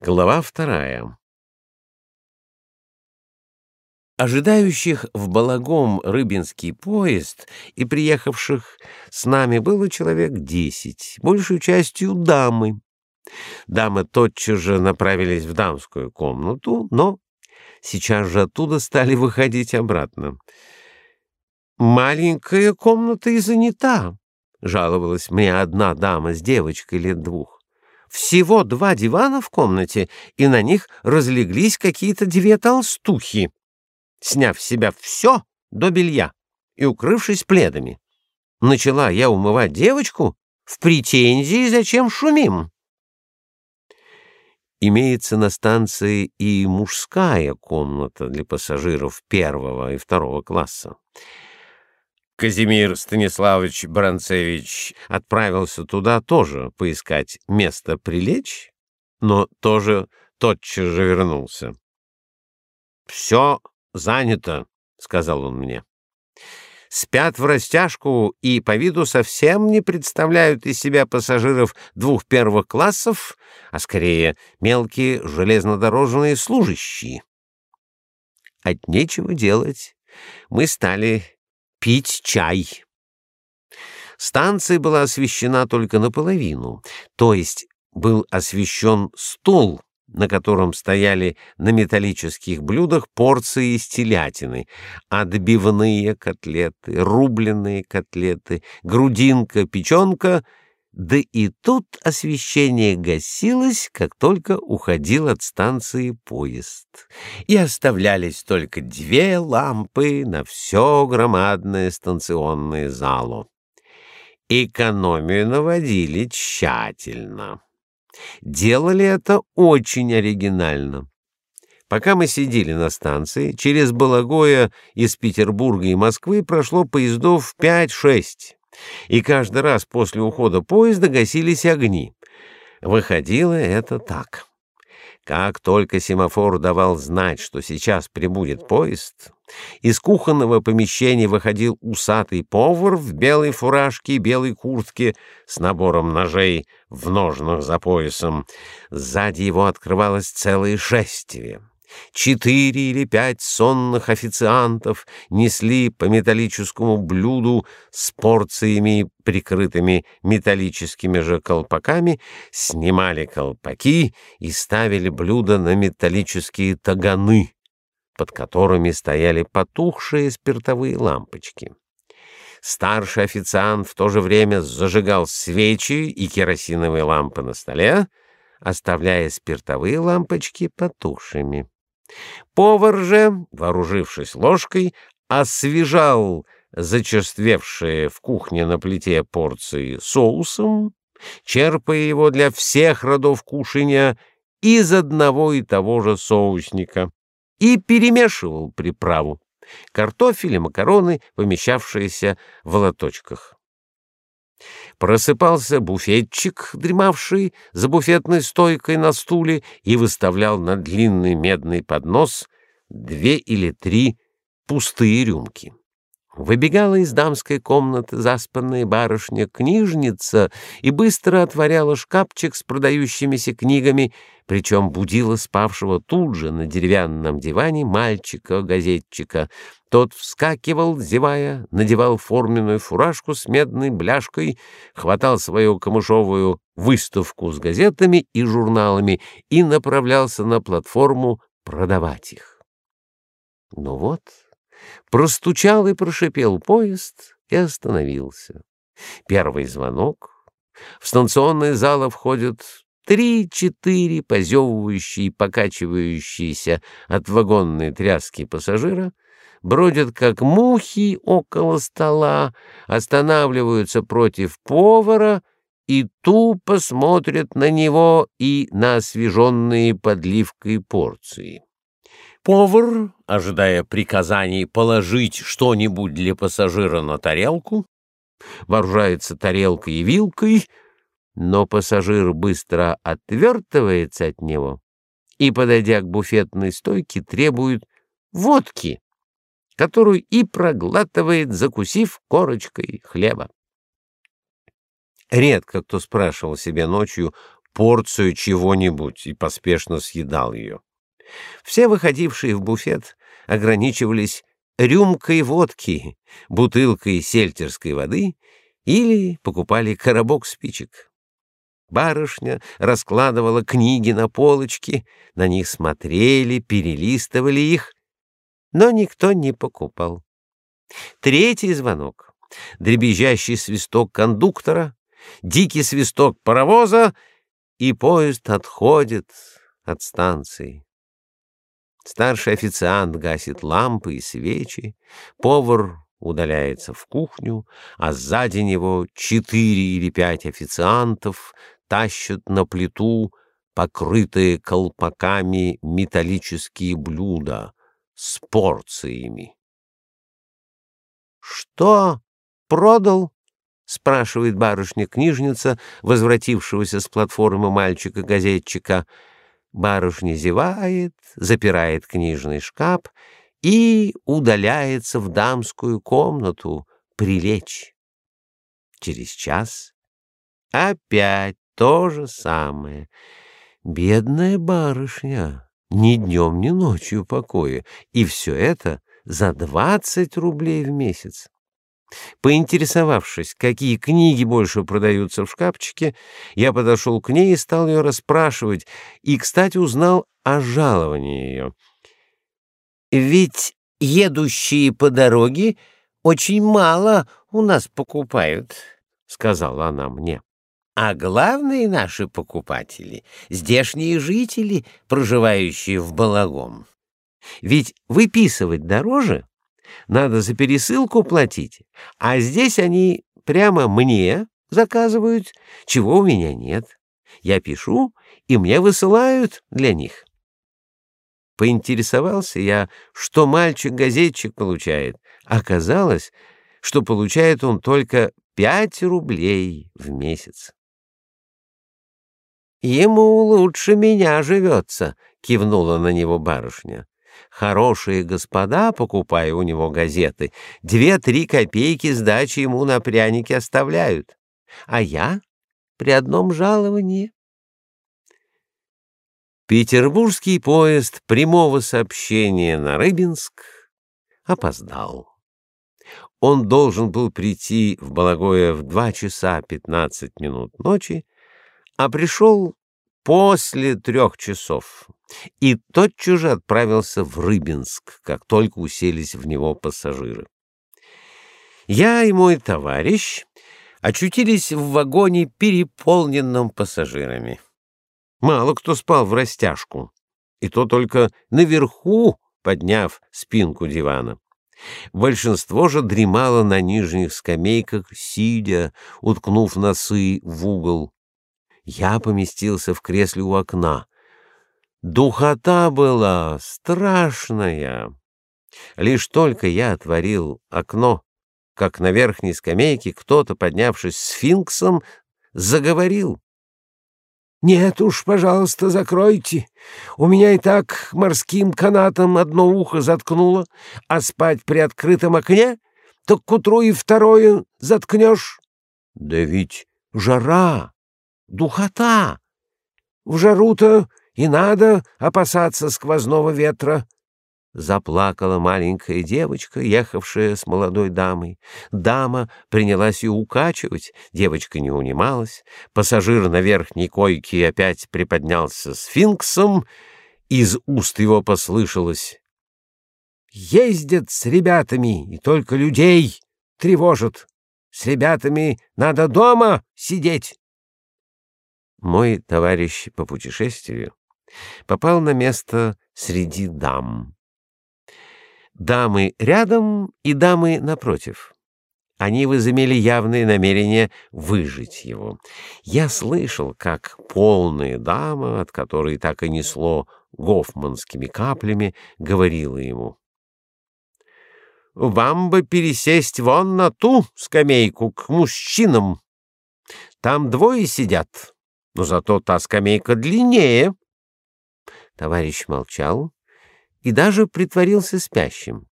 Глава вторая. Ожидающих в Балагом рыбинский поезд и приехавших с нами было человек десять, большей частью дамы. Дамы тотчас же направились в дамскую комнату, но сейчас же оттуда стали выходить обратно. «Маленькая комната и занята», — жаловалась мне одна дама с девочкой лет двух. Всего два дивана в комнате, и на них разлеглись какие-то две толстухи, сняв с себя все до белья и укрывшись пледами. Начала я умывать девочку в претензии, зачем шумим. Имеется на станции и мужская комната для пассажиров первого и второго класса. Казимир Станиславович Бранцевич отправился туда тоже поискать место прилечь, но тоже тотчас же вернулся. «Все занято», — сказал он мне. «Спят в растяжку и по виду совсем не представляют из себя пассажиров двух первых классов, а скорее мелкие железнодорожные служащие». От нечего делать мы стали пить чай. Станция была освещена только наполовину, то есть был освещен стол, на котором стояли на металлических блюдах порции из телятины, отбивные котлеты, рубленые котлеты, грудинка, печенка — да и тут освещение гасилось, как только уходил от станции поезд, и оставлялись только две лампы на все громадное станционное зало. Экономию наводили тщательно. Делали это очень оригинально. Пока мы сидели на станции, через Балагоя из Петербурга и Москвы прошло поездов пять-шесть и каждый раз после ухода поезда гасились огни. Выходило это так. Как только семафор давал знать, что сейчас прибудет поезд, из кухонного помещения выходил усатый повар в белой фуражке и белой куртке с набором ножей в ножнах за поясом. Сзади его открывалось целое шествие. Четыре или пять сонных официантов несли по металлическому блюду с порциями, прикрытыми металлическими же колпаками, снимали колпаки и ставили блюдо на металлические таганы, под которыми стояли потухшие спиртовые лампочки. Старший официант в то же время зажигал свечи и керосиновые лампы на столе, оставляя спиртовые лампочки потухшими. Повар же, вооружившись ложкой, освежал зачерствевшие в кухне на плите порции соусом, черпая его для всех родов кушания из одного и того же соусника, и перемешивал приправу — картофель и макароны, помещавшиеся в лоточках. Просыпался буфетчик, дремавший за буфетной стойкой на стуле, и выставлял на длинный медный поднос две или три пустые рюмки. Выбегала из дамской комнаты заспанная барышня-книжница и быстро отворяла шкафчик с продающимися книгами, причем будила спавшего тут же на деревянном диване мальчика-газетчика. Тот вскакивал, зевая, надевал форменную фуражку с медной бляшкой, хватал свою камышовую выставку с газетами и журналами и направлялся на платформу продавать их. Ну вот... Простучал и прошипел поезд и остановился. Первый звонок. В станционный зал входят три-четыре позевывающие, покачивающиеся от вагонной тряски пассажира, бродят как мухи около стола, останавливаются против повара и тупо смотрят на него и на освеженные подливкой порции. Повар, ожидая приказаний положить что-нибудь для пассажира на тарелку, вооружается тарелкой и вилкой, но пассажир быстро отвертывается от него и, подойдя к буфетной стойке, требует водки, которую и проглатывает, закусив корочкой хлеба. Редко кто спрашивал себе ночью, порцию чего-нибудь и поспешно съедал ее. Все выходившие в буфет ограничивались рюмкой водки, бутылкой сельтерской воды или покупали коробок спичек. Барышня раскладывала книги на полочки, на них смотрели, перелистывали их, но никто не покупал. Третий звонок, дребезжащий свисток кондуктора, дикий свисток паровоза, и поезд отходит от станции. Старший официант гасит лампы и свечи, повар удаляется в кухню, а сзади него четыре или пять официантов тащат на плиту покрытые колпаками металлические блюда с порциями. «Что? Продал?» — спрашивает барышня-книжница, возвратившегося с платформы мальчика-газетчика — Барышня зевает, запирает книжный шкаф и удаляется в дамскую комнату прилечь. Через час опять то же самое. Бедная барышня, ни днем, ни ночью покоя, и все это за двадцать рублей в месяц. Поинтересовавшись, какие книги больше продаются в шкафчике, я подошел к ней и стал ее расспрашивать, и, кстати, узнал о жаловании ее. «Ведь едущие по дороге очень мало у нас покупают», — сказала она мне. «А главные наши покупатели — здешние жители, проживающие в Балагом. Ведь выписывать дороже надо за пересылку платить, а здесь они прямо мне заказывают, чего у меня нет. Я пишу, и мне высылают для них. Поинтересовался я, что мальчик-газетчик получает. Оказалось, что получает он только пять рублей в месяц. «Ему лучше меня живется», — кивнула на него барышня. Хорошие господа, покупая у него газеты, две-три копейки сдачи ему на пряники оставляют. А я при одном жаловании. Петербургский поезд прямого сообщения на Рыбинск опоздал. Он должен был прийти в Балагое в два часа пятнадцать минут ночи, а пришел после трех часов и тотчас же отправился в Рыбинск, как только уселись в него пассажиры. Я и мой товарищ очутились в вагоне, переполненном пассажирами. Мало кто спал в растяжку, и то только наверху, подняв спинку дивана. Большинство же дремало на нижних скамейках, сидя, уткнув носы в угол, я поместился в кресле у окна. Духота была страшная. Лишь только я отворил окно, как на верхней скамейке кто-то, поднявшись сфинксом, заговорил. «Нет уж, пожалуйста, закройте. У меня и так морским канатом одно ухо заткнуло, а спать при открытом окне, так к утру и второе заткнешь». «Да ведь жара!» духота. В жару-то и надо опасаться сквозного ветра. Заплакала маленькая девочка, ехавшая с молодой дамой. Дама принялась ее укачивать, девочка не унималась. Пассажир на верхней койке опять приподнялся сфинксом, из уст его послышалось «Ездят с ребятами, и только людей тревожат. С ребятами надо дома сидеть» мой товарищ по путешествию попал на место среди дам. Дамы рядом и дамы напротив. Они возымели явное намерение выжить его. Я слышал, как полная дама, от которой так и несло гофманскими каплями, говорила ему. «Вам бы пересесть вон на ту скамейку к мужчинам. Там двое сидят, но зато та скамейка длиннее. Товарищ молчал и даже притворился спящим.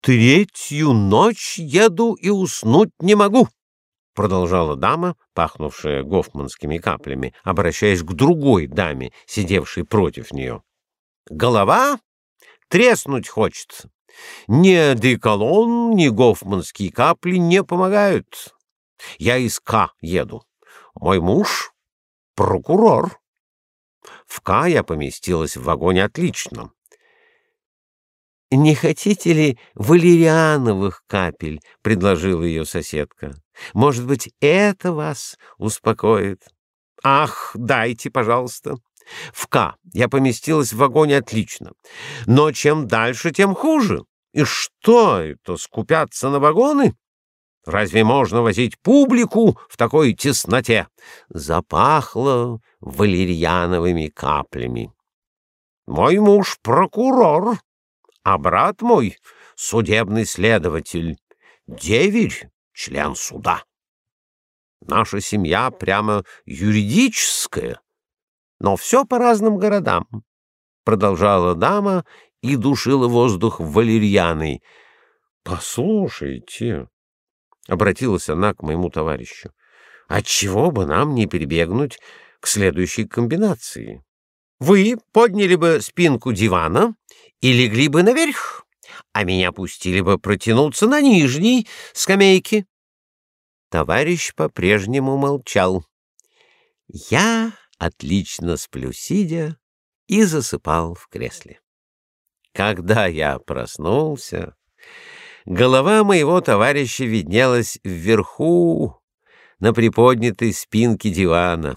Третью ночь еду и уснуть не могу. продолжала дама, пахнувшая гофманскими каплями, обращаясь к другой даме, сидевшей против нее. Голова треснуть хочется. Ни одеколон, ни гофманские капли не помогают. Я из К еду. Мой муж — прокурор. В К я поместилась в вагоне отлично. «Не хотите ли валериановых капель?» — предложила ее соседка. «Может быть, это вас успокоит?» «Ах, дайте, пожалуйста!» В К я поместилась в вагоне отлично, но чем дальше, тем хуже. И что это, скупятся на вагоны? Разве можно возить публику в такой тесноте? Запахло валерьяновыми каплями. Мой муж — прокурор, а брат мой — судебный следователь, деверь — член суда. Наша семья прямо юридическая, но все по разным городам, — продолжала дама и душила воздух валерьяной. — Послушайте, — обратилась она к моему товарищу, — отчего бы нам не перебегнуть к следующей комбинации? Вы подняли бы спинку дивана и легли бы наверх, а меня пустили бы протянуться на нижней скамейке. Товарищ по-прежнему молчал. Я отлично сплю сидя и засыпал в кресле. Когда я проснулся, голова моего товарища виднелась вверху на приподнятой спинке дивана.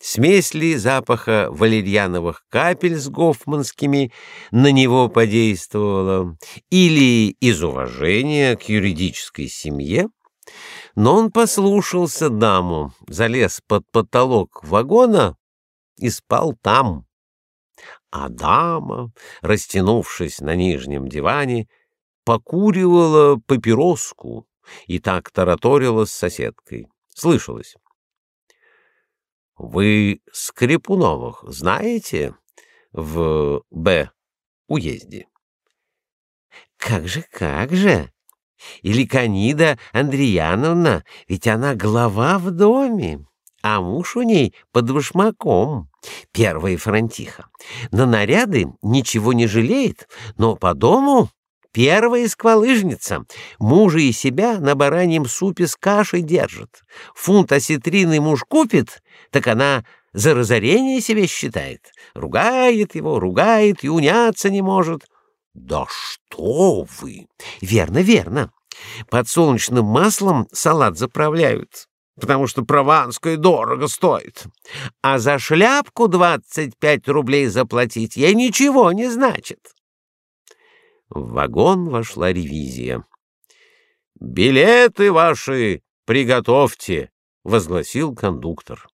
Смесь ли запаха валерьяновых капель с гофманскими на него подействовала, или из уважения к юридической семье, но он послушался даму, залез под потолок вагона и спал там. А дама, растянувшись на нижнем диване, покуривала папироску и так тараторила с соседкой. Слышалось. «Вы Скрипуновых знаете в Б уезде?» «Как же, как же!» Или Канида Андреяновна, ведь она глава в доме, а муж у ней под башмаком. Первая фронтиха. На наряды ничего не жалеет, но по дому первая сквалыжница. Мужа и себя на бараньем супе с кашей держит. Фунт осетрины муж купит, так она за разорение себе считает. Ругает его, ругает и уняться не может. Да что вы! Верно, верно. Подсолнечным маслом салат заправляют, потому что прованское дорого стоит. А за шляпку 25 рублей заплатить ей ничего не значит. В вагон вошла ревизия. «Билеты ваши приготовьте», — возгласил кондуктор.